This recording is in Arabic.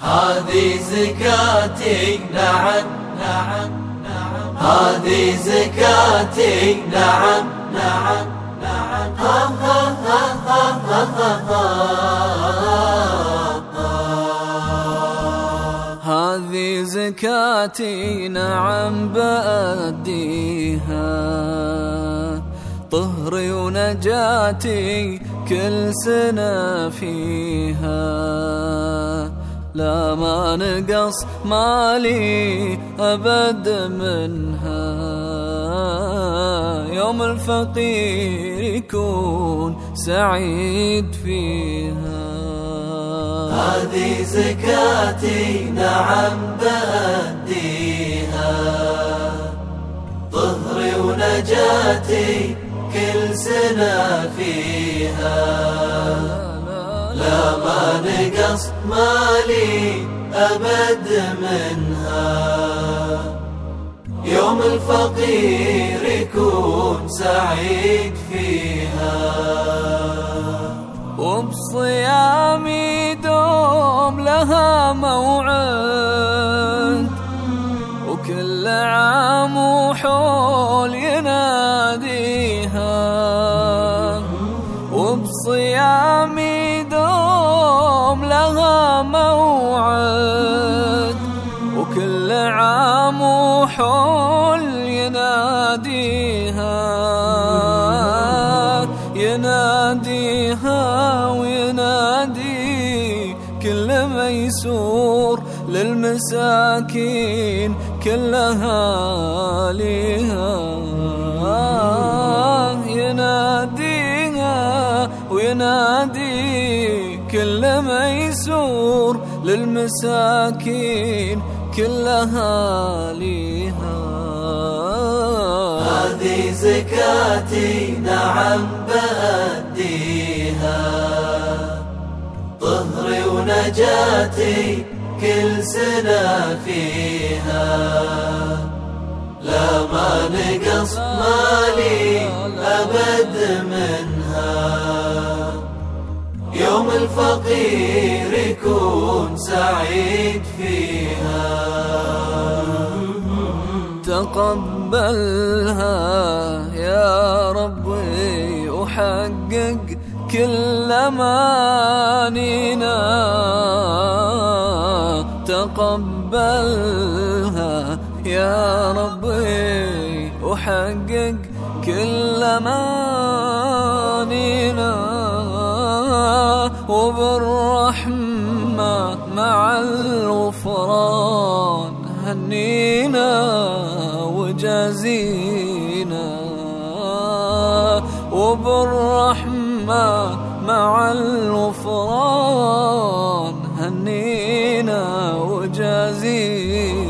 هذه زكاتي نعم نعم نعم. هذه زكاتي نعم نعم نعم. ها ها ها ها ها ها. هذه زكاتي نعم بأديها. طهري ونجاتي كل سنة فيها. لا ما نقص مالي أبد منها. يوم الفقير يكون سعيد فيها. هذه زكاتي نعم بأديها طهري ونجاتي كل سنة فيها. لا ما نقص مالي أبد منها. يوم الفقير يكون سعيد فيها. وبصيامي دوم لها موعد وكل عام وحول وحول يناديها يناديها وينادي كل ميسور للمساكين كلها ليها يناديها وينادي كل ميسور للمساكين كلها ليها هذه زكاتي نعم بأديها. طهري ونجاتي كل سنة فيها. لا ما نقص مالي أبد منها. يوم الفقير يكون سعيد فيها. تقبلها يا ربي وحقق كل مانينا تقبلها. يا ربي وحقق كل مانينا وبالرحمة مع الغفران. هنينا وجازينا وبالرحمة مع الغفران هنينا وجازينا